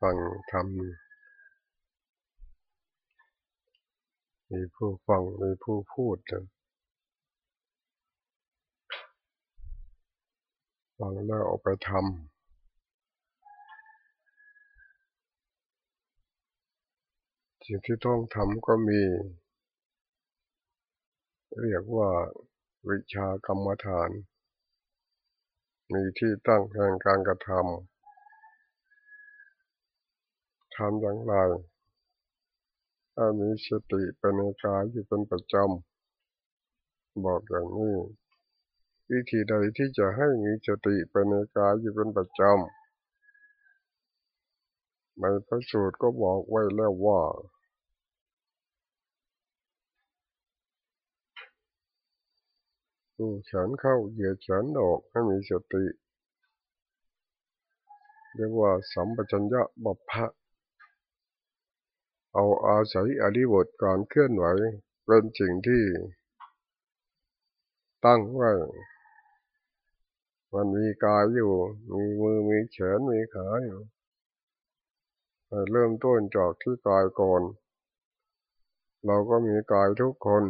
ฟังทำมีผู้ฟังมีผู้พูดฟังแล้วเอาไปทำสิ่งที่ต้องทำก็มี เรียกว่าวิชากรรมฐาน มีที่ตั้งแห่งการกระทำ ทำอย่างไรถ้ามีสติเป็นกายอยู่เป็นประจำบอกอย่างนี้ วิธีใดที่จะให้มีสติเป็นกายอยู่เป็นประจำในพระสูตรก็บอกไว้แล้วว่าดูแขนเข้าเหยียดแขนออกให้มีสติ เรียกว่าสัมปชัญญะบัพพะ เอาอาศัยอริบทการเคลื่อนไหวเป็นสิ่งที่ตั้งไว้ มันมีกายอยู่ มีมือ มีแขน มีขาอยู่เริ่มต้นจากที่กายก่อน เราก็มีกายทุกคน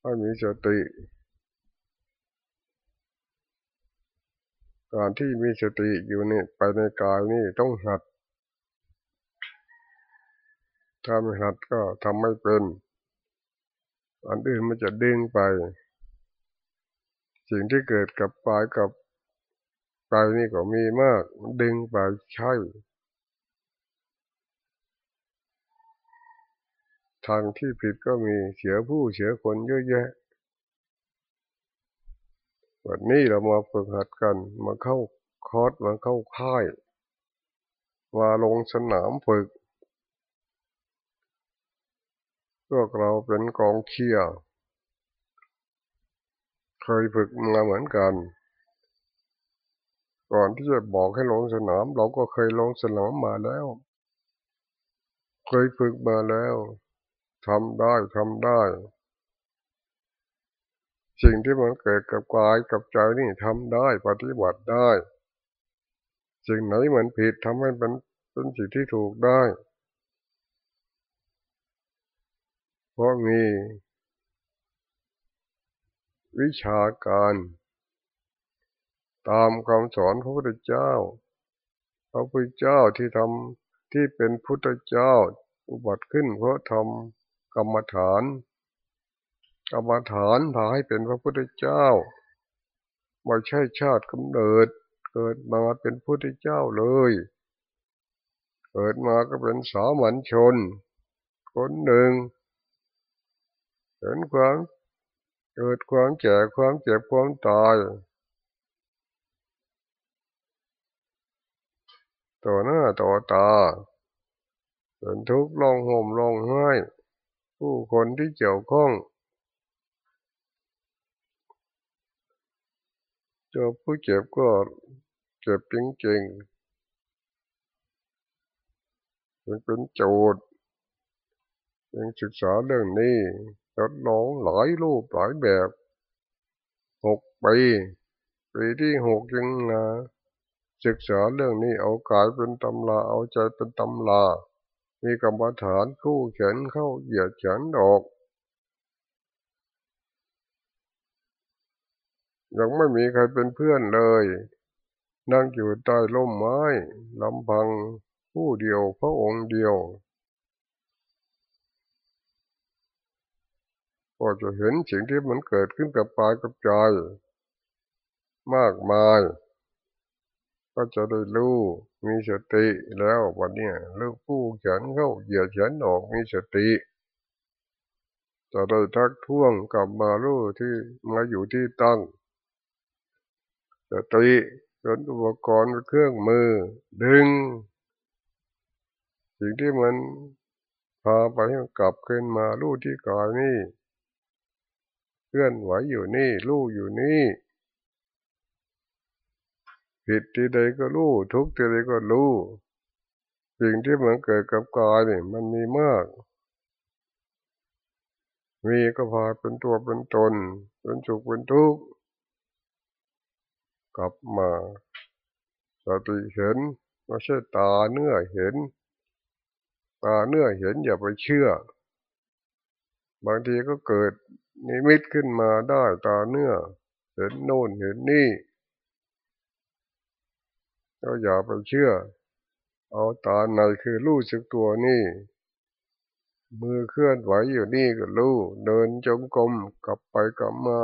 ให้มีสติ การที่มีสติอยู่นี่ไปในกายนี่ต้องหัด ถ้าไม่หัดก็ทำไม่เป็น อันอื่นมันจะดึงไป สิ่งที่เกิดกับปลายกับปลายนี่ก็มีมากมันดึงไปใช่ทางที่ผิดก็มีเสียผู้เสียคนเยอะแยะ วันนี้เรามาฝึกหัดกันมาเข้าคอร์สมาเข้าค่าย มาลงสนามฝึก พวกเราเป็นกองเคียร์เคยฝึกมาเหมือนกัน ก่อนที่จะบอกให้ลงสนาม เราก็เคยลงสนามมาแล้ว เคยฝึกมาแล้วทำได้ทำได้ สิ่งที่มันเกิดกับกายกับใจนี่ทำได้ปฏิบัติได้ สิ่งไหนมันผิดทำให้เป็นเป็นสิ่งที่ถูกได้เพ ราะมี วิชาการ ตามคำสอนพระพุทธเจ้า พระพุทธเจ้าที่ทำที่เป็นพุทธเจ้าอุบัติขึ้นเพราะทำกรรมฐานกรรมฐานพาให้เป็นพระพุทธเจ้าไม่ใช่ชาติกำเนิด เกิดมาเป็นพุทธเจ้าเลย เกิดมาก็เป็นสามัญชน คนหนึ่ง เห็นความเกิดความแก่ความเจ็บความตายต่อหน้าต่อตาเป็นทุกข์ลองห่มลองไห้ ผู้คนที่เกี่ยวข้องเจอผู้เจ็บก็เจ็บจริงๆมันเป็นโจทย์ยังศึกษาเรื่องนี้ ทดลองหลายรูปหลายแบบหกปีปีที่หกยังนะศึกษาเรื่องนี้เอากายเป็นตำลาเอาใจเป็นตำลามีกรรมฐานคู่เขียนเข้าเหยียดเขียนดอก ยังไม่มีใครเป็นเพื่อนเลย นั่งอยู่ใต้ร่มไม้ลำพังผู้เดียวพระองค์เดียว ก็จะเห็นสิ่งที่มันเกิดขึ้นกับปายกับใจมากมาย ก็จะได้รู้มีสติแล้ววันนี้เลือกผู้เขียนเข้าเหยียดเขียนออกมีสติ จะได้ทักท้วงกลับมารู้ที่มาอยู่ที่ตั้งสติเป็นอุปกรณ์เครื่องมือ ดึง สิ่งที่มันพาไปกลับขึ้นมารู้ที่กายนี่ เคลื่อนไหวอยู่นี่รู้อยู่นี่ผิดที่ใดก็รู้ ทุกที่ใดก็รู้สิ่งที่มันเกิดกับกายนี่มันมีมาก มีก็พาเป็นตัวเป็นตน เป็นสุขเป็นทุกข์กลับมาสติเห็นไม่ใช่ตาเนื้อเห็น ตาเนื้อเห็นอย่าไปเชื่อ บางทีก็เกิด นิมิตขึ้นมาได้ตาเนื้อ เห็นโน่นเห็นนี่ ก็อย่าไปเชื่อ เอาตาในคือรู้สึกตัวนี่ มือเคลื่อนไหวอยู่นี่ก็รู้เดินจงกรมกลับไปกลับมา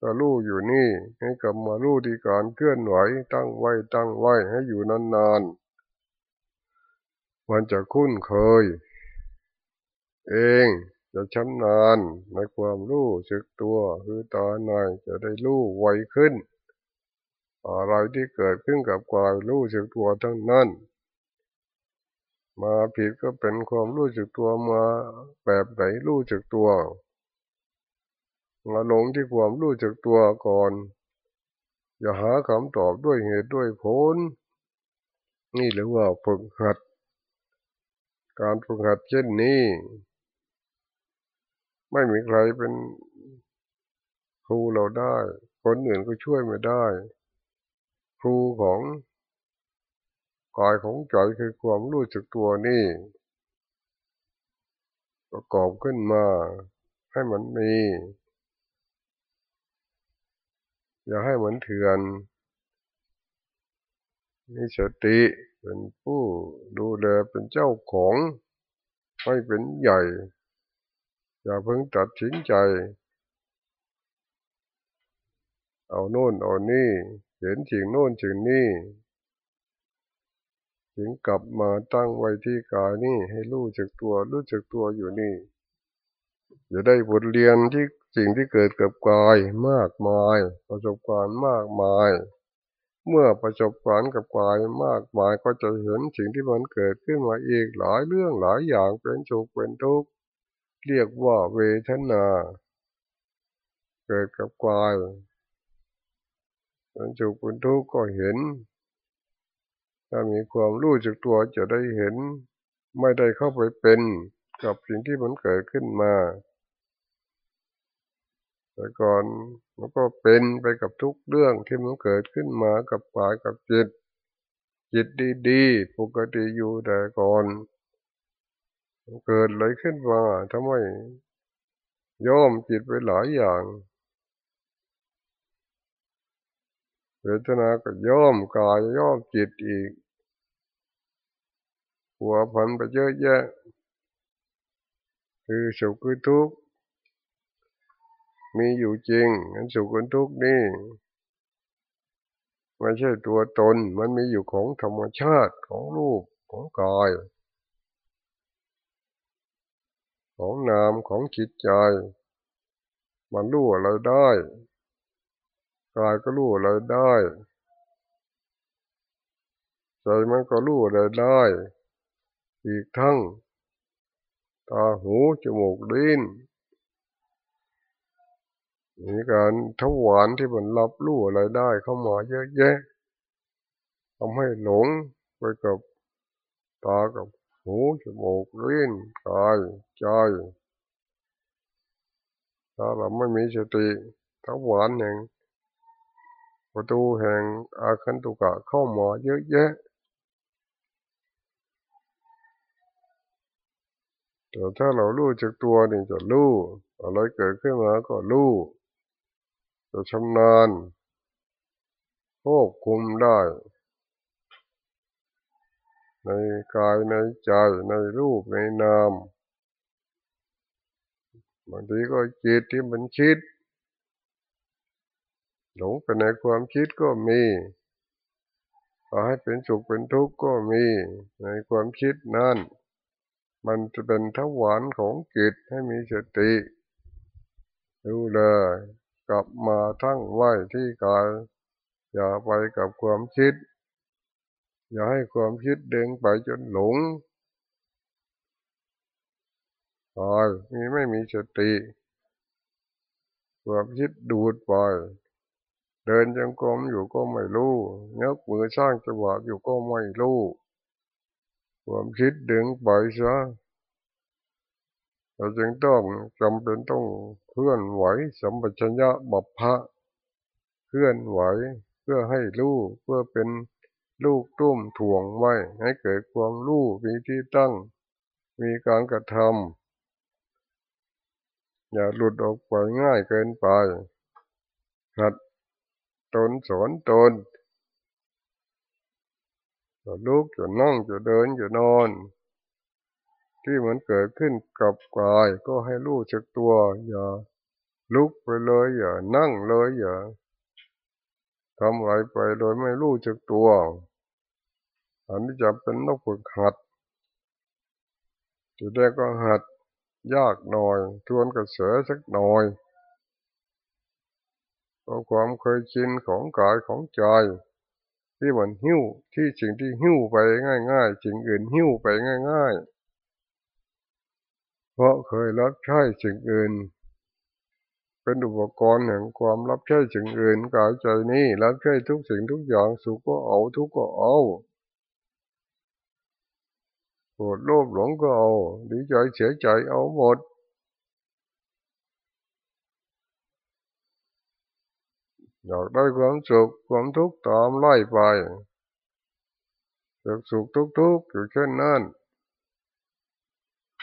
ก็รู้อยู่นี่ให้กลับมารู้ที่การเคลื่อนไหวตั้งไว้ตั้งไว้ให้อยู่นานๆมันจะคุ้นเคย เอง จะชำนาญในความรู้สึกตัว คือตาในจะได้รู้ไวขึ้น อะไรที่เกิดขึ้นกับกายรู้สึกตัวทั้งนั้น มาผิดก็เป็นความรู้สึกตัวมาแบบไหนรู้สึกตัว มาลงที่ความรู้จักตัวก่อน อย่าหาคำตอบด้วยเหตุด้วยผล นี่หรือว่าฝึกหัด การฝึกหัดเช่นนี้ ไม่มีใครเป็นครูเราได้ คนอื่นก็ช่วยไม่ได้ ครูของกายของใจคือความรู้จักตัวนี่ ประกอบขึ้นมา ให้มันมี อย่าให้เหมือนเถื่อนมีสติเป็นผู้ดูแลเป็นเจ้าของ ไม่เป็นใหญ่ อย่าเพิ่งตัดสินใจ เอาโน่นเอานี่ เห็นสิ่งโน่นสิ่งนี้ถึงกลับมาตั้งไว้ที่กายนี่ให้รู้จักตัวรู้จักตัวอยู่นี่ จะได้บทเรียนที่สิ่งที่เกิดกับกายมากมาย ประสบการณ์มากมาย เมื่อประสบการณ์กับกายมากมายก็จะเห็นสิ่งที่มันเกิดขึ้นมาอีกหลายเรื่องหลายอย่างเป็นสุขเป็นทุกข์ เรียกว่าเวทนา เกิดกับกายเป็นสุขเป็นทุกข์ก็เห็น ถ้ามีความรู้จักตัวจะได้เห็น ไม่ได้เข้าไปเป็นกับสิ่งที่มันเกิดขึ้นมา แต่ก่อนมันก็เป็นไปกับทุกเรื่องที่มันเกิดขึ้นมากับกายกับจิต จิตดีๆ ปกติอยู่แต่ก่อน เกิดอะไรขึ้นมาทำไมย่อมจิตไปหลายอย่างเวทนาก็ย่อมกายย่อมจิตอีก หัวพันไปเยอะแยะ คือสุขคือทุกข์มีอยู่จริงอันสุขอันทุกข์นี่ไม่ใช่ตัวตน มันมีอยู่ของธรรมชาติของรูปของกาย ของนามของจิตใจ มันรู้อะไรได้กายก็รู้อะไรได้ใจมันก็รู้อะไรได้ อีกทั้งตาหูจมูกลิ้นมีการทวารที่มันรับรู้อะไรได้เข้ามาเยอะแยะทำให้หลงไปกับตากับหูจมูกลิ้นกาย ใจถ้าเราไม่มีสติทวารแห่งประตูแห่งอาคันตุกะเข้ามาเยอะแยะแต่ถ้าเรารู้จากตัวนี่จะรู้อะไรเกิดขึ้นมาก็รู้จะชำนาญควบคุมได้ ในกายในใจในรูปในนาม บางทีก็จิตที่มันคิด หลงไปในความคิดก็มีพอให้เป็นสุขเป็นทุกข์ก็มีในความคิดนั่นมันจะเป็นทวารของจิตให้มีสติดูเลยกลับมาทั้งไหวที่กาย อย่าไปกับความคิด อย่าให้ความคิดเดินไปจนหลง ตายมีไม่มีสติความคิดดูดไปเดินจงกรมอยู่ก็ไม่รู้ยกมือสร้างจังหวะอยู่ก็ไม่รู้ความคิดดึงไปซะเราจึงต้องจำเป็นต้องเคลื่อนไหวสัมปชัญญะบัพพะเคลื่อนไหวเพื่อให้รู้เพื่อเป็นลูกตุ้มถ่วงไว้ ให้เกิดความรู้มีที่ตั้ง มีการกระทำ อย่าหลุดออกไปง่ายเกินไปหัดตนสอนตนจะลุกจะนั่งจะเดินจะนอน ที่มันเกิดขึ้นกับกายก็ให้รู้จักตัว อย่าลุกไปเลยอย่านั่งเลยอย่าทำอะไรไปโดยไม่รู้จักตัว อันนี้จะเป็นนกฝึกหัดจุดแรกก็หัด ยากหน่อย ทวนกระเสือสักหน่อยเพราะความเคยชินของกายของใจที่มันหิ้วที่สิ่งที่หิ้วไปง่ายๆสิ่งอื่นหิ้วไปง่ายๆ เพราะเคยรับใช้สิ่งอื่น เป็นอุปกรณ์แห่งความรับใช้สิ่งอื่นกายใจนี้รับใช้ทุกสิ่งทุกอย่างสุขก็เอาทุกข์ก็เอา รธโลภหลงก็เอา ดีใจเสียใจเอาหมด อยากได้ความสุขความทุกข์ตามไล่ไปอยากสุขทุกทุกอยู่เช่นนั้น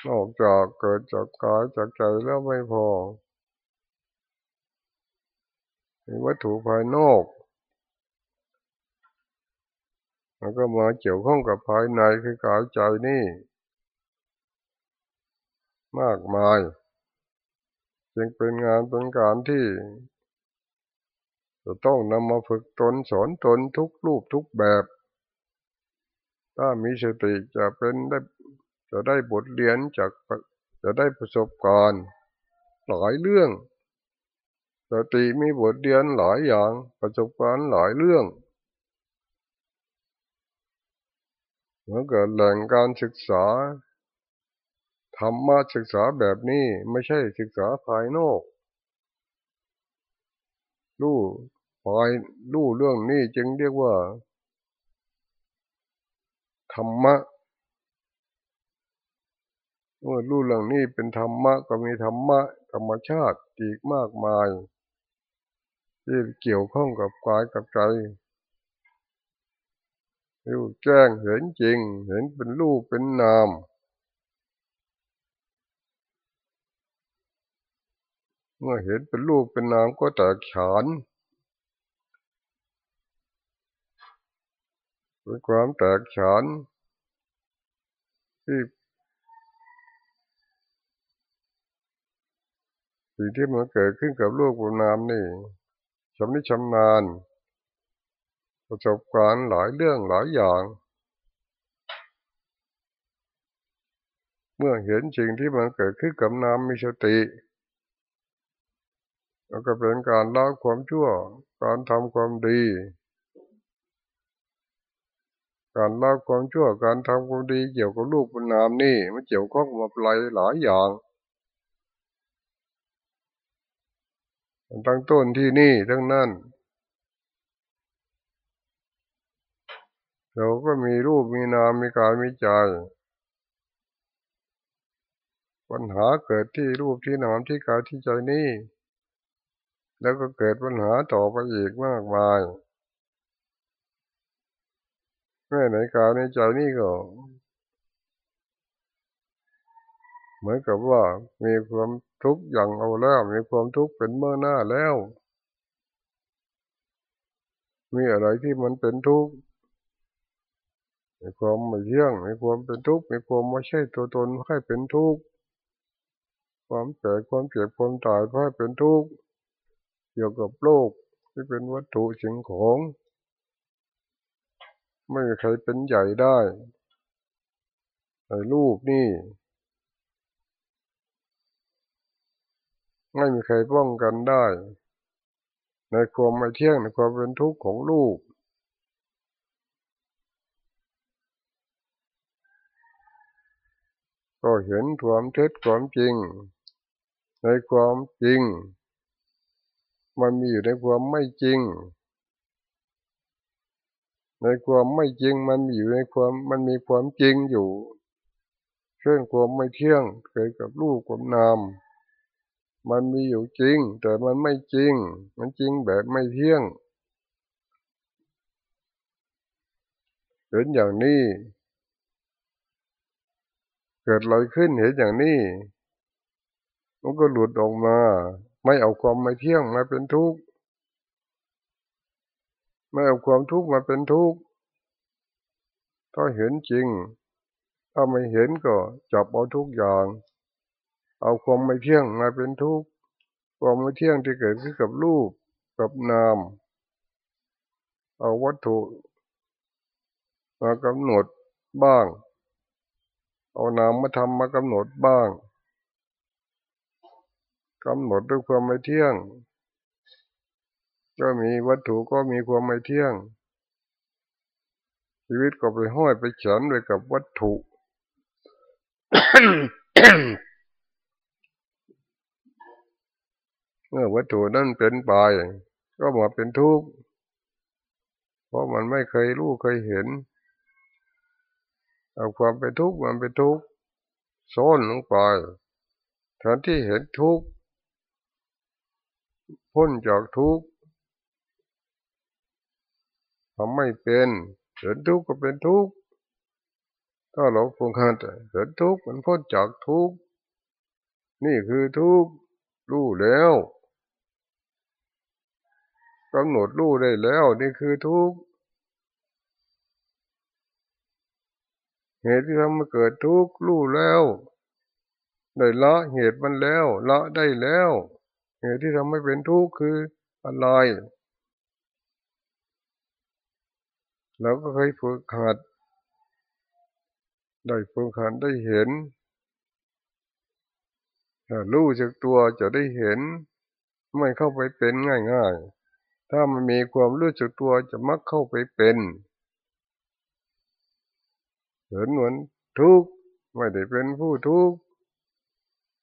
นอกจากเกิดจากกายจากใจแล้วไม่พอมีวัตถุภายนอก มันก็มาเกี่ยวข้องกับภายในคือกายใจนี่ มากมาย จึงเป็นงานเป็นการที่จะต้องนำมาฝึกตนสอนตนทุกรูปทุกแบบ ถ้ามีสติจะเป็นได้จะได้บทเรียนจากจะได้ประสบการณ์หลายเรื่องสติมีบทเรียนหลายอย่างประสบการณ์หลายเรื่อง เหมือนกับแหล่งการศึกษาธรรมะศึกษาแบบนี้ไม่ใช่ศึกษาภายนอกรู้ภายรู้เรื่องนี้จึงเรียกว่า ธรรมะเมื่อรู้เรื่องนี้เป็นธรรมะก็มีธรรมะธรรมชาติอีกมากมาย ที่เกี่ยวข้องกับกายกับใจ รู้แจ้งเห็นจริง เห็นเป็นรูปเป็นนามเมื่อเห็นเป็นรูปเป็นนามก็แตกฉานเป็นความแตกฉานที่สิ่งที่มันเกิดขึ้นกับรูปกับนามนี่ชำนิชำนาญ ประสบการณ์หลายเรื่องหลายอย่าง เมื่อเห็นสิ่งที่มันเกิดขึ้นกับนามมีสติแล้วก็เป็นการละความชั่ว การทำความดี การละความชั่ว การทำความดีเกี่ยวกับลูกเป็นนามนี่มันเกี่ยวข้องกับหลายหลายอย่างตั้งต้นที่นี่ทั้งนั้น เราก็มีรูปมีนามมีกายมีใจ ปัญหาเกิดที่รูปที่นามที่กายที่ใจนี่ แล้วก็เกิดปัญหาต่อไปอีกมากมายแม่ในกายในใจนี่ก็ เหมือนกับว่ามีความทุกข์อย่างเอาแล้วมีความทุกข์เป็นเมื่อหน้าแล้ว มีอะไรที่มันเป็นทุกข์ มีความไม่เที่ยงมีความเป็นทุกข์มีความไม่ใช่ตัวตนให้เป็นทุกข์ความแก่ความเจ็บความตายให้เป็นทุกข์เกี่ยวกับโลกที่เป็นวัตถุสิ่งของ ไม่มีใครเป็นใหญ่ได้ในรูปนี่ไม่มีใครป้องกันได้ ในความไม่เที่ยงในความเป็นทุกข์ของลูก ก็เห็นความเท็จความจริง ในความจริง มันมีอยู่ในความไม่จริง ในความไม่จริงมันมีอยู่ในความมันมีความจริงอยู่เช่นความไม่เที่ยงเกิดกับลูกความนามมันมีอยู่จริง แต่มันไม่จริง มันจริงแบบไม่เที่ยงเห็นอย่างนี้ เกิดอะไรขึ้นเห็นอย่างนี้มันก็หลุดออกมา ไม่เอาความไม่เที่ยงมาเป็นทุกข์ไม่เอาความทุกข์มาเป็นทุกข์ถ้าเห็นจริง ถ้าไม่เห็นก็จับเอาทุกอย่าง เอาความไม่เที่ยงมาเป็นทุกข์ความไม่เที่ยงที่เกิดขึ้นกับรูปกับนาม เอาวัตถุมากำหนดบ้าง เอานามมาทำมากำหนดบ้างกำหนดด้วยความไม่เที่ยง ก็มีวัตถุก็มีความไม่เที่ยง ชีวิตก็ไปห้อยไปเฉินด้วยกับวัตถุเมื่อวัตถุนั่นเป็นไปก็มาเป็นทุกข์เพราะมันไม่เคยรู้เคยเห็น เอาความเป็นทุกข์มันเป็นทุกข์ซ่อนลงไปแทนที่เห็นทุกข์พ้นจากทุกข์ทำไม่เป็นเห็นทุกข์ก็เป็นทุกข์ถ้าเราฝึกหัดเห็นทุกข์มันพ้นจากทุกข์นี่คือทุกข์รู้แล้วกำหนดรู้ได้แล้ว นี่คือทุกข์ เหตุที่ทำให้เกิดทุกข์รู้แล้วได้ละเหตุมันแล้ว ละได้แล้ว เหตุที่ทำให้เป็นทุกข์คืออะไรเราก็เคยฝึกหัดได้ฝึกหัดได้เห็นรู้จากตัวจะได้เห็น ไม่เข้าไปเป็นง่ายๆ ถ้ามันมีความรู้จักตัวจะมักเข้าไปเป็น เห็นเหมือนทุกข์ไม่ได้เป็นผู้ทุกข์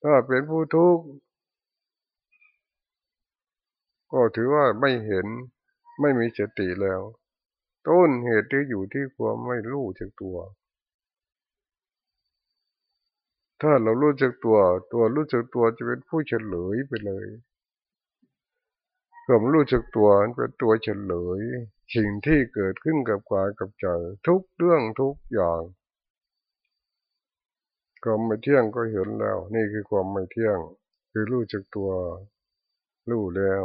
ถ้าเป็นผู้ทุกข์ก็ถือว่าไม่เห็นไม่มีสติแล้ว ต้นเหตุที่อยู่ที่ความไม่รู้จักตัว ถ้าเรารู้จักตัว ตัวรู้จักตัวจะเป็นผู้เฉลยไปเลย ความรู้จักตัวเป็นตัวเฉลยสิ่งที่เกิดขึ้นกับกายกับใจทุกเรื่องทุกอย่างความไม่เที่ยงก็เห็นแล้ว นี่คือความไม่เที่ยง คือรู้จักตัวรู้แล้ว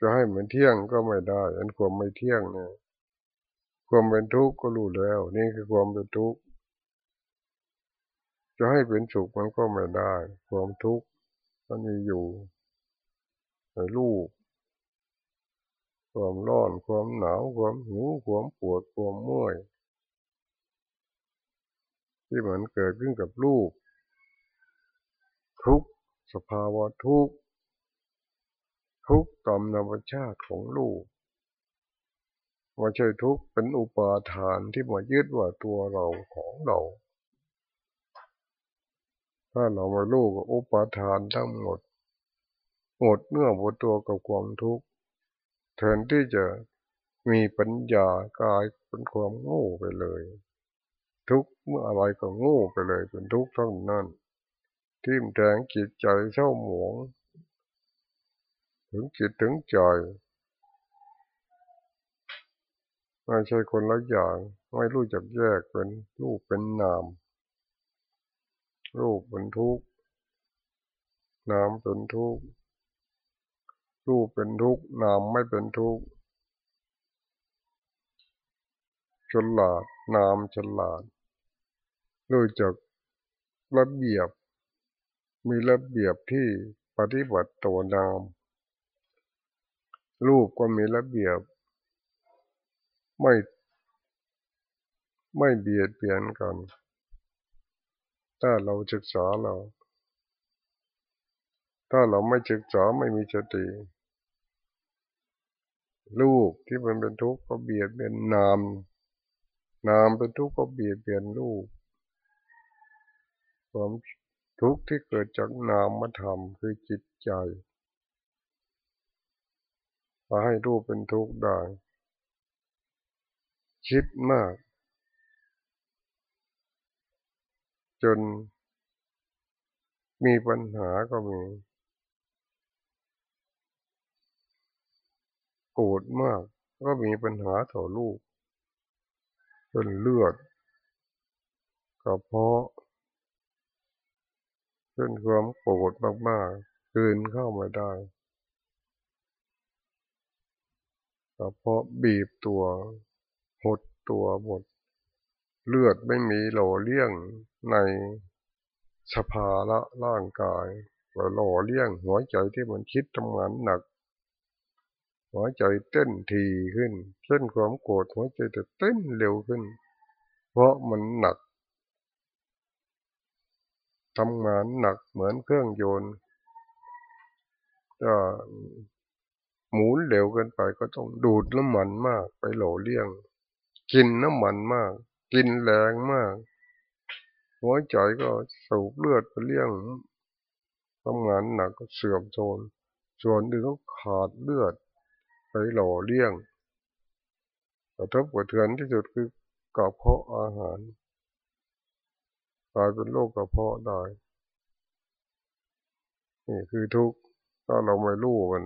จะให้เหมือนเที่ยงก็ไม่ได้ อันความไม่เที่ยงเนี่ยความเป็นทุกข์ก็รู้แล้ว นี่คือความเป็นทุกข์จะให้เป็นสุขมันก็ไม่ได้ ความทุกข์มันมีอยู่ ในรูปความร้อน ความหนาว ความหิว ความปวด ความเมื่อย ที่เหมือนเกิดขึ้นกับลูก ทุกสภาวะทุกทุกตามธรรมชาติของลูกว่าใช่ทุกเป็นอุปาทานที่มายึดว่าตัวเราของเรา ถ้าเรามาลูกอุปาทานทั้งหมด หมดเนื้อหมดตัวกับความทุกข์แทนที่จะมีปัญญากลายเป็นความโง่ไปเลย ทุกเมื่ออะไรก็โงูไปเลยเป็นทุกข์ทั้งนั้นทิ่มแทงจิตใจเศร้าหมอง ถึงจิตถึงใจไม่ใช่คนละอย่างไม่รู้จักแยกเป็นรูปเป็นนาม รูปเป็นทุกข์นามเป็นทุกข์ รูปเป็นทุกข์นามไม่เป็นทุกข์ฉลาดนามฉลาดรู้จักระเบียบ มีระเบียบที่ปฏิบัติตัวนาม รูปก็มีระเบียบ ไม่ไม่เบียดเบียนกัน ถ้าเราศึกษาเรา ถ้าเราไม่ศึกษาไม่มีสติ รูปที่มันเป็นทุกข์ก็เบียดเบียนนาม นามเป็นทุกข์ก็เบียดเบียนรูปความทุกข์ที่เกิดจากนามธรรมคือจิตใจมาให้รูปเป็นทุกข์ได้ คิดมาก จนมีปัญหาก็มี โกรธมาก ก็มีปัญหาต่อลูกเป็นเลือดกระเพาะเป็นความโกรธมากๆคืนเข้ามาได้กระเพาะบีบตัวหดตัวหมด เลือดไม่มีหล่อเลี้ยงในสภาละร่างกายหล่อเลี้ยงหัวใจที่มันคิดทำงานหนัก หัวใจเต้นทีขึ้นเช่นความโกรธหัวใจจะเต้นเร็วขึ้น เพราะมันหนักทำงานหนักเหมือนเครื่องโยนต์จะหมุนเร็วเกินไปก็ต้องดูดน้ำมันมาก ไปหล่อเลี้ยง กินน้ำมันมาก กินแรงมาก หัวใจก็สูบเลือดไปเลี้ยงทำงานหนักก็เสื่อมโทรมส่วนอื่นก็ขาดเลือด ไปหล่อเลี้ยงกระทบกระเทือนที่สุดคือกระเพาะอาหารกลายเป็นโรคกระเพาะได้นี่คือทุกข์ถ้าเราไม่รู้มัน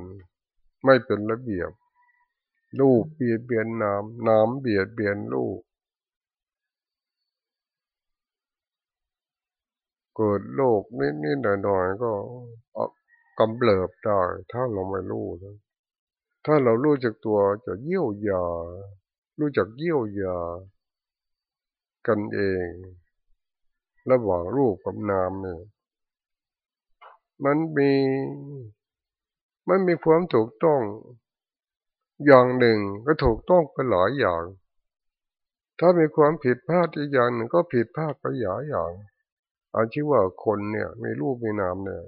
ไม่เป็นระเบียบลูกเบียดเบียนน้ำน้ำเบียดเบียนลูกเกิดโรคนิดๆหน่อยๆก็กำเริบได้ถ้าเราไม่รู้นะ ถ้าเรารู้จักตัวจะเยี่ยวยา รู้จักเยี่ยวยา กันเอง ระหว่างรูปกับนามเนี่ยมันมีมันมีความถูกต้อง อย่างหนึ่งก็ถูกต้องไปหลายอย่าง ถ้ามีความผิดพลาดอีกอย่างหนึ่งก็ผิดพลาดไปหลายอย่างอาชีว่าคนเนี่ยมีรูปมีนามเนี่ย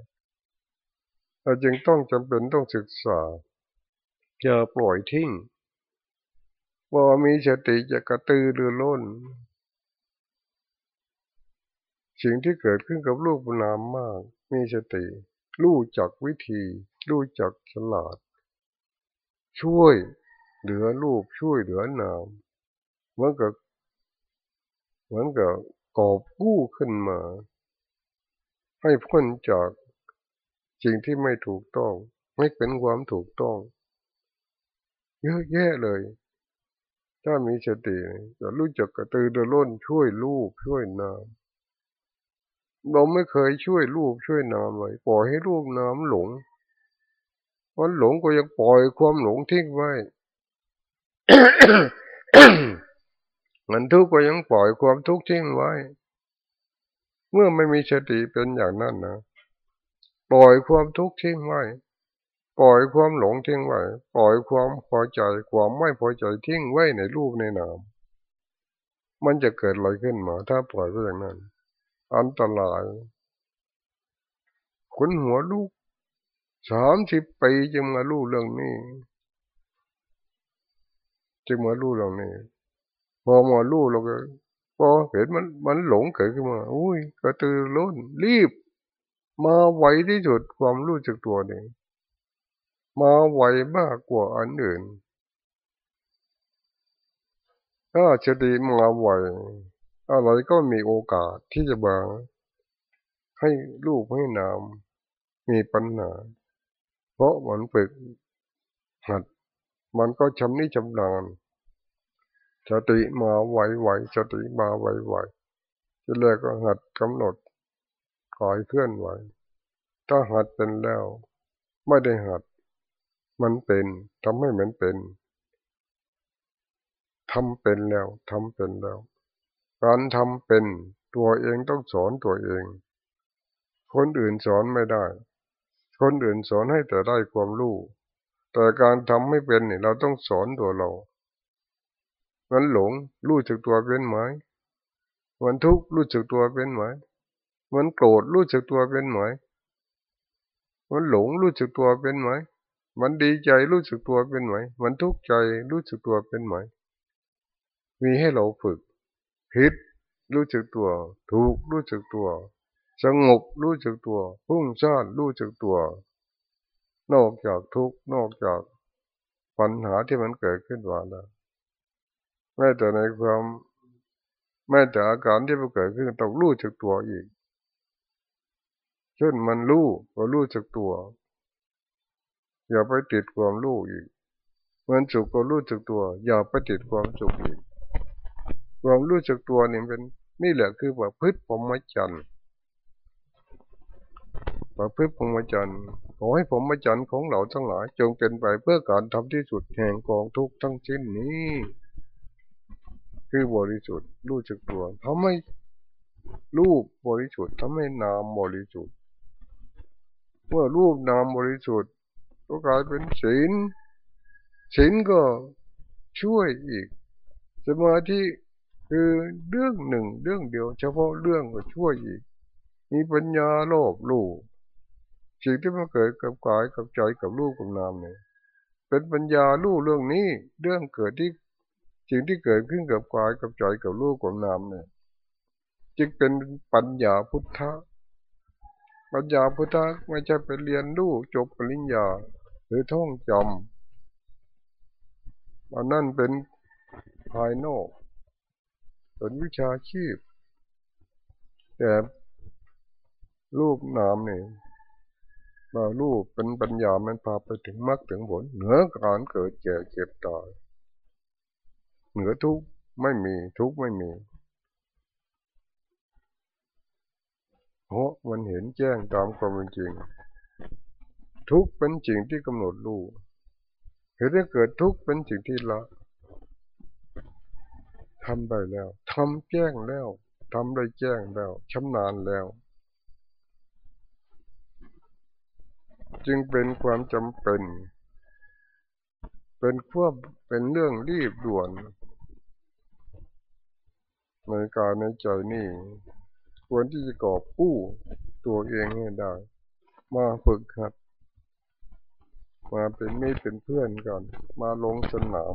เราจึงต้องจำเป็นต้องศึกษา อย่าปล่อยทิ้งว่ามีสติจะกระตือรือร้น สิ่งที่เกิดขึ้นกับรูกปนามมาก มีสติ รู้จักวิธี รู้จักฉลาด ช่วยเหลือรูปช่วยเหลือนามเหมือนกับเหมือนกับกอบกู้ขึ้นมา ให้พ้นจากสิ่งที่ไม่ถูกต้อง ไม่เป็นความถูกต้อง เยอะแยะเลย ถ้ามีสติจะรู้จักกระตือรือร้นช่วยลูกช่วยนามเราไม่เคยช่วยลูกช่วยนามเลยปล่อยให้ลูกน้ำหลงมันหลงก็ยังปล่อยความหลงทิ้งไว้มันทุกข์ก็ยังปล่อยความทุกข์ทิ้งไว้ เมื่อไม่มีสติเป็นอย่างนั้นนะปล่อยความทุกข์ทิ้งไว้ ปล่อยความหลงทิ้งไว้ ปล่อยความพอใจ ความไม่พอใจทิ้งไว้ในรูปในนาม มันจะเกิดอะไรขึ้นมา ถ้าปล่อยไว้อย่างนั้น อันตรายขนหัวลูกสามสิบปีจึงมารู้เรื่องนี้จึงมารู้เรื่องนี้ พอมารู้เราก็พอเห็นมันมันหลงเกิดขึ้นมา อุ้ยกระตือร้นรีบ มาไวที่สุดความรู้จักตัวเอง มาไวมากกว่าอันอื่น ถ้าสติมาไวอะไรก็มีโอกาสที่จะบางให้ลูกให้นามมีปัญหา เพราะมันฝึกหัด มันก็ชำนิชำนาญสติมาไวๆสติมาไวๆทีแรกก็หัดกำหนดคอยเคลื่อนไหว ถ้าหัดเป็นแล้ว ไม่ได้หัด มันเป็นทำให้มันเป็นทำเป็นแล้วทำเป็นแล้ว การทำเป็นตัวเองต้องสอนตัวเอง คนอื่นสอนไม่ได้ คนอื่นสอนให้แต่ได้ความรู้ แต่การทำไม่เป็นเนี่ยเราต้องสอนตัวเรามันหลงรู้จักตัวเป็นไหมมันทุกข์รู้จักตัวเป็นไหมมันโกรธรู้จักตัวเป็นไหมมันหลงรู้จักตัวเป็นไหม มันดีใจรู้จักตัวเป็นไหม มันทุกข์ใจรู้จักตัวเป็นไหม มีให้เราฝึกผิดรู้จักตัว ถูกรู้จักตัว สงบรู้จักตัว พุ่งซ่านรู้จักตัว นอกจากทุกข์นอกจากปัญหาที่มันเกิดขึ้นมาแล้วแม้แต่ในความแม้แต่อาการที่มันเกิดขึ้นต้องรู้จักตัวอีกเช่นมันรู้ก็รู้จักตัว อย่าไปติดความรู้อีกมันสุขก็รู้จักตัว อย่าไปติดความสุขอีกความรู้จักตัวนี่เป็น นี่แหละคือว่าพืชผมมาจันทร์ประพฤติพรหมจรรย์ขอให้ผมมาจันของเราทั้งหลายจงเป็นไปเพื่อการทำที่สุดแห่งกองทุกทั้งชิ้นนี้ คือบริสุทธิ์รู้จักตัวทำให้รูปบริสุทธิ์ทำให้นามบริสุทธิ์เมื่อรูปนามบริสุทธิ์ ก็กลายเป็นศีลศีลก็ช่วยอีก สมาธิคือเรื่องหนึ่งเรื่องเดียว เฉพาะเรื่องก็ช่วยอีก มีปัญญาโลภรู้สิ่งที่มันเกิดกับกายกับใจกับรูปกับนามเนี่ยเป็นปัญญาลู่เรื่องนี้เรื่องเกิดที่สิ่งที่เกิดขึ้นกับกายกับใจกับรูปกับนามเนี่ยจึงเป็นปัญญาพุทธะปัญญาพุทธะไม่ใช่ไปเรียนรู้จบปริญญา หรือท่องจำมันนั่นเป็นภายนอกเป็นวิชาชีพ แต่รูปนามเนี่ยมาลูกเป็นปัญญามันพาไปถึงมรรคถึงผล เหนือการเกิดแก่เจ็บตายเหนือทุกไม่มีทุกไม่มี เพราะมันเห็นแจ้งตามความเป็นจริง ทุกเป็นสิ่งที่กำหนดรู้เห็นได้เกิดทุกเป็นสิ่งที่ละทำได้แล้วทำแจ้งแล้วทำได้แจ้งแล้วชำนาญแล้ว จึงเป็นความจำเป็น เป็นควบเป็นเรื่องรีบด่วน ในการในใจนี่ควรที่จะกอบกู้ตัวเองให้ได้ มาฝึกครับ มาเป็นไม่เป็นเพื่อนกัน มาลงสนาม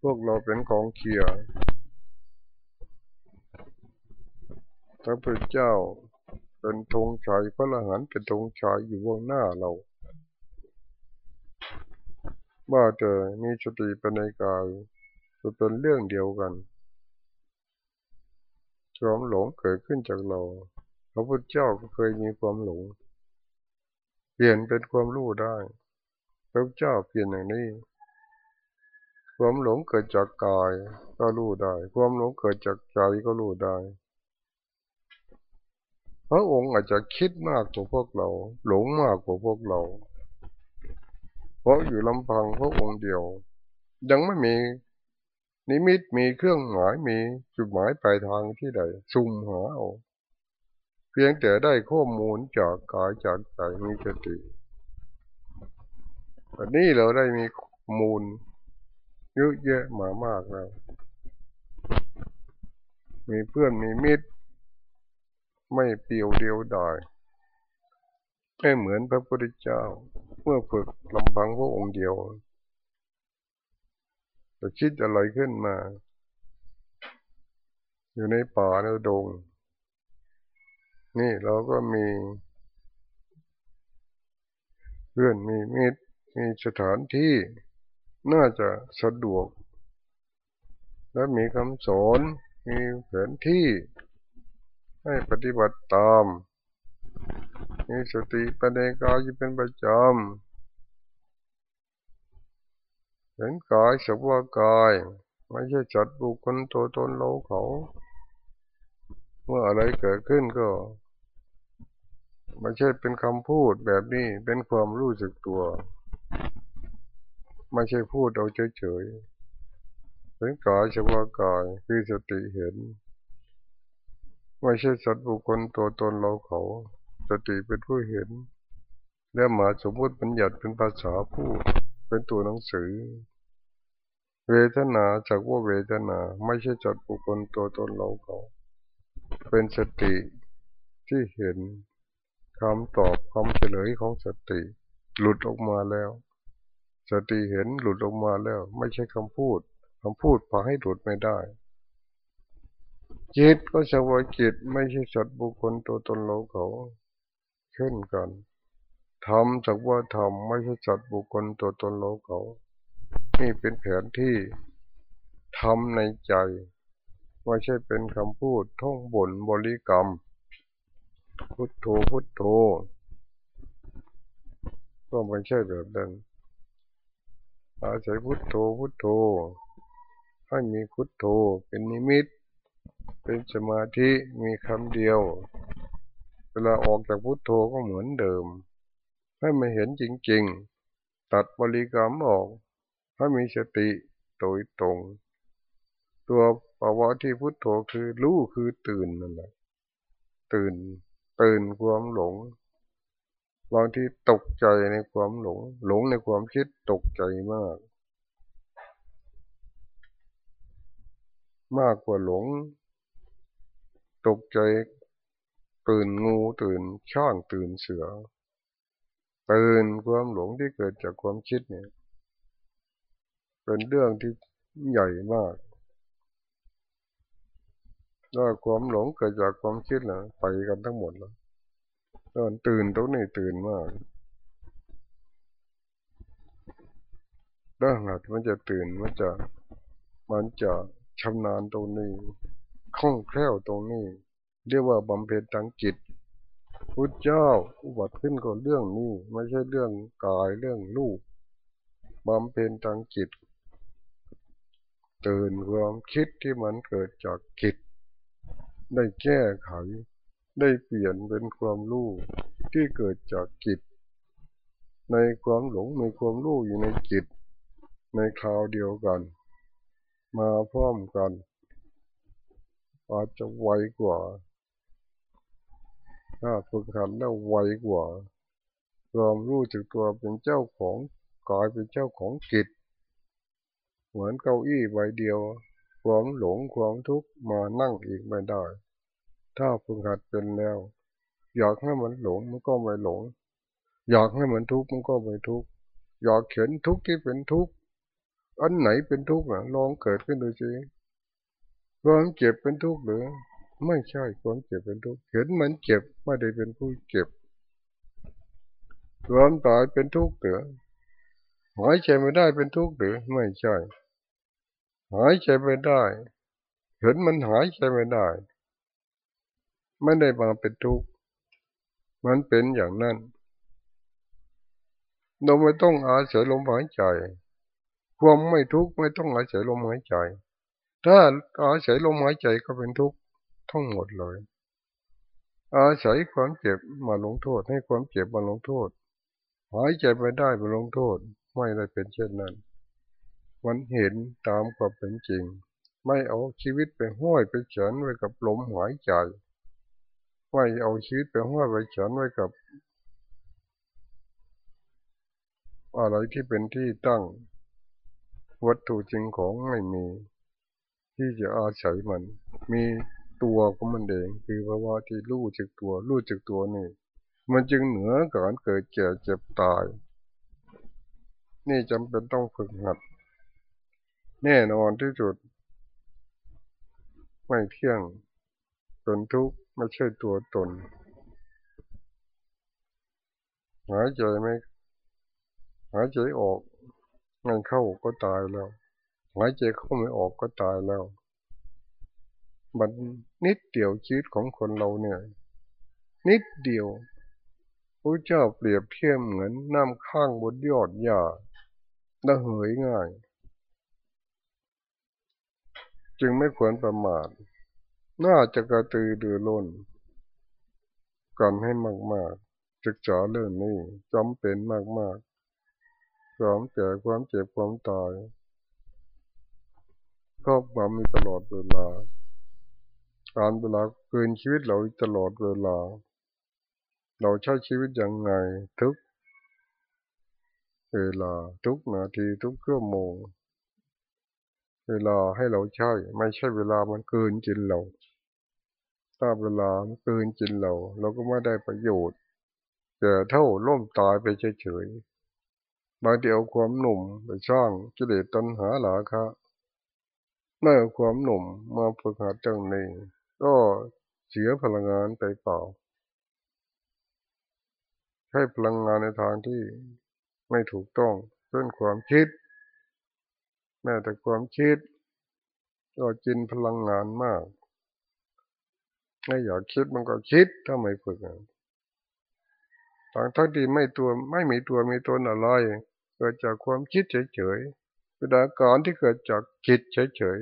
พวกเราเป็นกองเคียร์พระพุทธเจ้าเป็นธงชัยพระละหันเป็นธงชัยอยู่วงหน้าเราว่าจะมีสติปัญญายจะเป็นเรื่องเดียวกันความหลงเกิดขึ้นจากเรา พระพุทธเจ้าก็เคยมีความหลง เปลี่ยนเป็นความรู้ได้พระเจ้าเปลี่ยนอย่างนี้ ความหลงเกิดจากกายก็รู้ได้ ความหลงเกิดจากใจก็รู้ได้ พระองค์อาจจะคิดมากกว่าพวกเรา หลงมากกว่าพวกเรา เพราะอยู่ลำพังพระองค์เดียว ยังไม่มีนิมิตมีเครื่องหมายมีจุดหมายปลายทางที่ใดซุ่มหาเอา เพียงแต่ได้ข้อมูลจากกายจากใจมีสติวันนี้เราได้มีมูลเยอะแยะมามากแล้ว มีเพื่อนมีมิตร ไม่เปียวเดียวดายไม่เหมือนพระพุทธเจ้า เมื่อฝึกลำพังพระองค์เดียวจะคิดอะไรขึ้นมา อยู่ในป่าในดง นี่เราก็มีเพื่อนมีมิตรมีสถานที่น่าจะสะดวก และมีคำสอนมีแผนที่ให้ปฏิบัติตาม มีสติปัญญาอยู่เป็นประจำเห็นกายสักว่ากาย ไม่ใช่จัดบุคคลตัวตนเราเขา เมื่ออะไรเกิดขึ้นก็ ไม่ใช่เป็นคำพูดแบบนี้เป็นความรู้สึกตัวไม่ใช่พูดเอาเฉยๆเห็นกายสักว่ากายคือสติเห็น ไม่ใช่สัตว์บุคคลตัวตนเราเขา สติเป็นผู้เห็น แล้วมาสมมติบัญญัติเป็นภาษาพูดเป็นตัวหนังสือ เวทนาจากว่าเวทนา ไม่ใช่จัดบุคคลตัวตนเราเขา เป็นสติที่เห็น คำตอบคำเฉลยของสติ หลุดออกมาแล้ว สติเห็นหลุดออกมาแล้ว ไม่ใช่คำพูดคำพูดพาให้หลุดไม่ได้ จิตก็สวาจิตไม่ใช่สัตว์บุคคลตัวตนเราเขาเช่นกันทำจากว่าทำไม่ใช่สัตว์บุคคลตัวตนเราเขา นี่เป็นแผนที่ทำในใจไม่ใช่เป็นคำพูดท่องบ่นบริกรรม พุทโธพุทโธก็ไม่ใช่แบบนั้นอาศัยพุทโธพุทโธให้มีพุทโธเป็นนิมิต เป็นสมาธิมีคำเดียว เวลาออกจากพุทโธก็เหมือนเดิม ให้มาเห็นจริง ๆ ตัดบริกรรมออก ให้มีสติโดยตรง ตัวภาวะที่พุทโธคือรู้คือตื่นนั่นแหละตื่น ตื่นความหลงบางทีตกใจในความหลง หลงในความคิดตกใจมาก มากกว่าหลง ตกใจ ตื่นงูตื่นช่างตื่นเสือ ตื่นความหลงที่เกิดจากความคิดเนี่ย เป็นเรื่องที่ใหญ่มาก ถ้าความหลงเกิดจากความคิดนะไปกันทั้งหมดแล้วตอนตื่นตรงนี้ตื่นมากถ้าหากมันจะตื่นมันจะมันจะชำนาญตรงนี้คล่องแคล่วตรงนี้ เรียกว่าบำเพ็ญทางจิตพุทธเจ้าอุบัติขึ้นก็เรื่องนี้ ไม่ใช่เรื่องกายเรื่องลูกบำเพ็ญทางจิต ตื่นความคิดที่มันเกิดจากจิต ได้แก้ไข ได้เปลี่ยนเป็นความรู้ที่เกิดจากจิต ในความหลงมีความรู้อยู่ในจิต ในคราวเดียวกัน มาพร้อมกัน อาจจะไวกว่า ถ้าฝึกหัดแล้วไวกว่าความรู้จักตัวเป็นเจ้าของกายเป็นเจ้าของจิต เหมือนเก้าอี้ใบเดียว ความหลงความทุกข์มานั่งอีกไม่ได้ ถ้าฝึกหัดเป็นแล้ว อยากให้มันหลงมันก็ไม่หลง อยากให้มันทุกข์มันก็ไม่ทุกข์อยากเห็นทุกข์ที่เป็นทุกข์อันไหนเป็นทุกข์อะลองเกิดขึ้นดูสิความเจ็บเป็นทุกข์หรือ ไม่ใช่ความเจ็บเป็นทุกข์เห็นมันเจ็บไม่ได้เป็นผู้เจ็บความตายเป็นทุกข์หรือหายใจไม่ได้เป็นทุกข์หรือไม่ใช่ หายใจไม่ได้ เห็นมันหายใจไม่ได้ ไม่ได้มาเป็นทุกข์มันเป็นอย่างนั้น เราไม่ต้องอาศัยลมหายใจความไม่ทุกข์ไม่ต้องอาศัยลมหายใจ ถ้าอาศัยลมหายใจก็เป็นทุกข์ทั้งหมดเลย อาศัยความเจ็บมาลงโทษให้ความเจ็บมาลงโทษ หายใจไปได้มาลงโทษ ไม่ได้เป็นเช่นนั้น มันเห็นตามความเป็นจริง ไม่เอาชีวิตไปห้อยไปเฉินไว้กับลมหายใจ ไม่เอาชีวิตไปห้อยไปเฉินไว้กับ อะไรที่เป็นที่ตั้ง วัตถุจริงของไม่มี ที่จะอาศัยมัน มีตัวของมันเองคือภาวะที่รู้จักตัวรู้จักตัวนี่ มันจึงเหนือการเกิดแก่เจ็บตาย นี่จำเป็นต้องฝึกหัด แน่นอนที่สุด ไม่เที่ยงตนทุกข์ไม่ใช่ตัวตนหายใจไม่หายใจออกงั้นเข้าก็ตายแล้วหายใจเข้าไม่ออกก็ตายแล้วมันนิดเดียวชีวิตของคนเราเนี่ย นิดเดียวพระเจ้าเปรียบเทียบเหมือนน้ำข้างบนยอดหญ้าระเหยง่าย จึงไม่ควรประมาท น่าจะกระตือรือร้นกันให้มาก ๆ ศึกษาเรื่องนี้จำเป็นมากความแก่ความเจ็บความตายครอบงำมีตลอดเวลา การเวลาเกินชีวิตเราตลอดเวลา เราใช้ชีวิตยังไงทุก เวลาทุกนาทีทุกชั่วโมง เวลาให้เราใช้ ไม่ใช่เวลามันเกินกินเราถ้าเวลามันเกินกินเรา เราก็ไม่ได้ประโยชน์แต่เท่าล่มตายไปเฉยๆบางทีเอาความหนุ่มไปสร้างกิเลสตัณหาหลาคะเมื่อความหนุ่มมาฝึกหัดจังนี้ก็เสียพลังงานไปเปล่าให้พลังงานในทางที่ไม่ถูกต้องเช่นความคิด แม้แต่ความคิด ก็กินพลังงานมากไม่อยากคิดมันก็คิดถ้าไม่ฝึกทางทั้งที่ไม่ตัวไม่มีตัวมีตนอะไร เกิดจากความคิดเฉยเป็นอาการที่เกิดจากจิตเฉย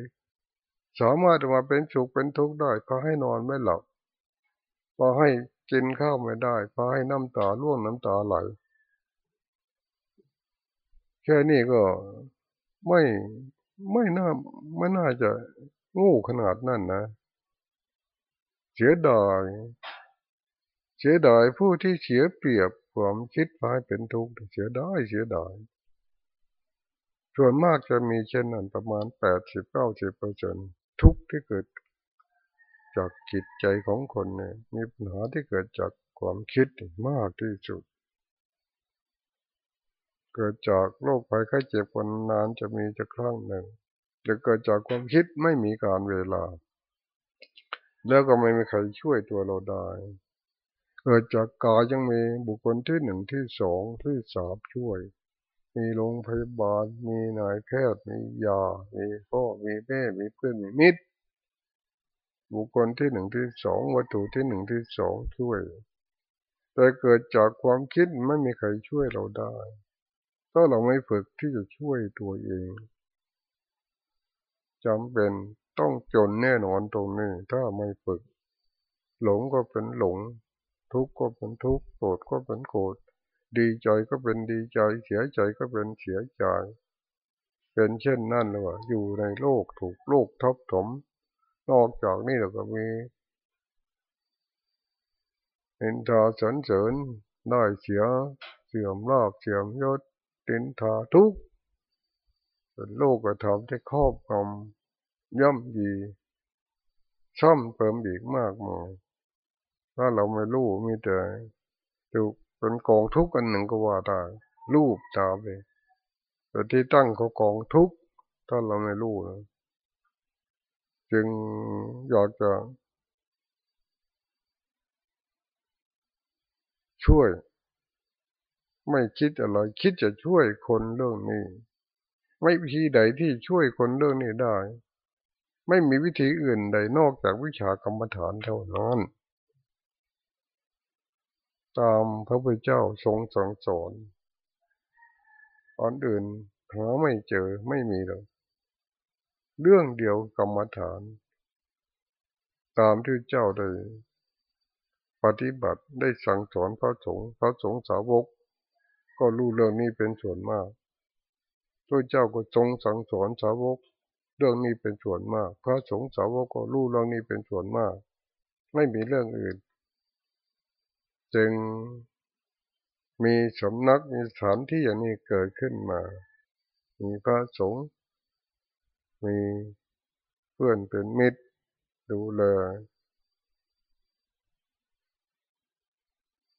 ๆสามารถมาเป็นสุขเป็นทุกข์ได้พอให้นอนไม่หลับพอให้กินข้าวไม่ได้พอให้น้ำตาล่วงน้ำตาไหลแค่นี้ก็ ไม่ไม่น่าไม่น่าจะงูขนาดนั้นนะ เสียดายเสียดายผู้ที่เสียเปรียบความคิดพายเป็นทุกข์เสียดายเสียดายส่วนมากจะมีเช่นนั้นประมาณแปดสิบเก้าสิบเปอร์เซ็นทุกข์ที่เกิด จากจิตใจของคนเนี่ยมีปัญหาที่เกิดจากความคิดมากที่สุด เกิดจากโรคภัยไข้เจ็บคนนานจะมีจะครั้งหนึ่งหรือเกิดจากความคิดไม่มีการเวลา แล้วก็ไม่มีใครช่วยตัวเราได้เกิดจากกายยังมีบุคคลที่หนึ่งที่สองที่สามช่วย มีโรงพยาบาลมีนายแพทย์มียา มีพ่อมีแม่มีเพื่อนมีมิตร บุคคลที่หนึ่งที่สองวัตถุที่หนึ่งที่สองช่วย แต่เกิดจากความคิดไม่มีใครช่วยเราได้ ถ้าเราไม่ฝึกที่จะช่วยตัวเองจำเป็นต้องจนแน่นอนตรงนี้ถ้าไม่ฝึก หลงก็เป็นหลง ทุกข์ก็เป็นทุกข์โกรธก็เป็นโกรธดีใจก็เป็นดีใจ เสียใจก็เป็นเสียใจ เป็นเช่นนั่นเลยว่าอยู่ในโลกถูกโลกทับถม นอกจากนี้เราก็มีเห็นทาสันเสริญได้เสียเสื่อมลาบเสื่อมยศ ต็นทาทุกเป็นโลกกระทำที่ครอบงำย่ำยีซ่อมเติมอีกมากมายถ้าเราไม่รู้มีแต่ถูกเป็นกองทุกข์อันหนึ่งก็ว่าได้รูปตาไปแต่ที่ตั้งเขากองทุกข์ถ้าเราไม่รู้นะจึงอยากจะช่วย ไม่คิดอะไรคิดจะช่วยคนเรื่องนี้ ไม่วิธีใดที่ช่วยคนเรื่องนี้ได้ ไม่มีวิธีอื่นใดนอกจากวิชากรรมฐานเท่านั้น ตามพระพุทธเจ้าทรงสั่งสอนอันอื่นหาไม่เจอไม่มีเลยเรื่องเดียวกรรมฐาน ตามที่เจ้าได้ปฏิบัติได้สั่งสอนพระสงฆ์พระสงฆ์สาวก ก็รู้เรื่องนี้เป็นส่วนมากพระเจ้าก็ทรงสั่งสอนสาวก เรื่องนี้เป็นส่วนมาก พระสงฆ์สาวกก็รู้เรื่องนี้เป็นส่วนมาก ไม่มีเรื่องอื่น จึงมีสำนักมีสถานที่อย่างนี้เกิดขึ้นมา มีพระสงฆ์มีเพื่อนเป็นมิตรดูแล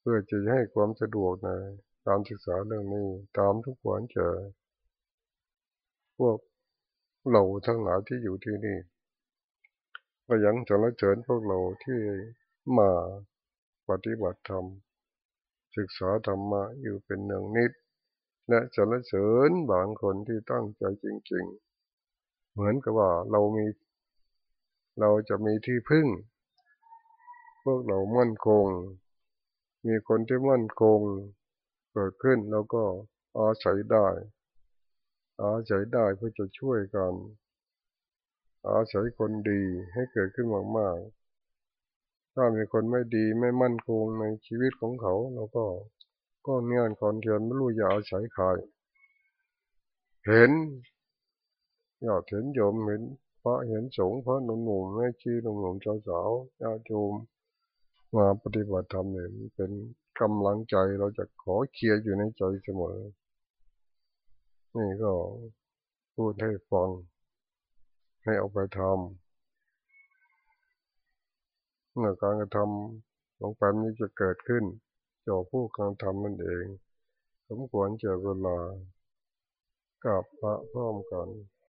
เพื่อจะให้ความสะดวกใน การศึกษาเรื่องนี้ตามทุกวันเจอพวกเราทั้งหลายที่อยู่ที่นี่ก็ยังจะละเจิญพวกเราที่มาปฏิบัติธรรม ศึกษาธรรมะอยู่เป็นหนึ่งนิด และสรรเสริญบางคนที่ตั้งใจจริง ๆ เหมือนกับว่าเรามี เราจะมีที่พึ่ง พวกเรามั่นคง มีคนที่มั่นคง เกิดขึ้นแล้วก็อาศัยได้ อาศัยได้เพื่อจะช่วยกัน อาศัยคนดีให้เกิดขึ้นมากๆถ้ามีคนไม่ดีไม่มั่นคงในชีวิตของเขาเราก็ก็เงื่อนคอนเทียนไม่รู้จะอาศัยใครเห็นอยากเห็นโยมเห็นพระเห็นสงฆ์พระหนุ่มๆแม่ชีหนุ่มๆสาวๆญาติโยมมาปฏิบัติธรรมเนี่ยเป็น กำลังใจเราจะขอเคลียร์อยู่ในใจเสมอ นี่ก็พูดให้ฟัง ให้เอาไปทำเมื่อการกระทำลงไปนี้จะเกิดขึ้นจ่อผู้การทำนั่นเอง สมควรเจอเวลากับพระพร้อมกัน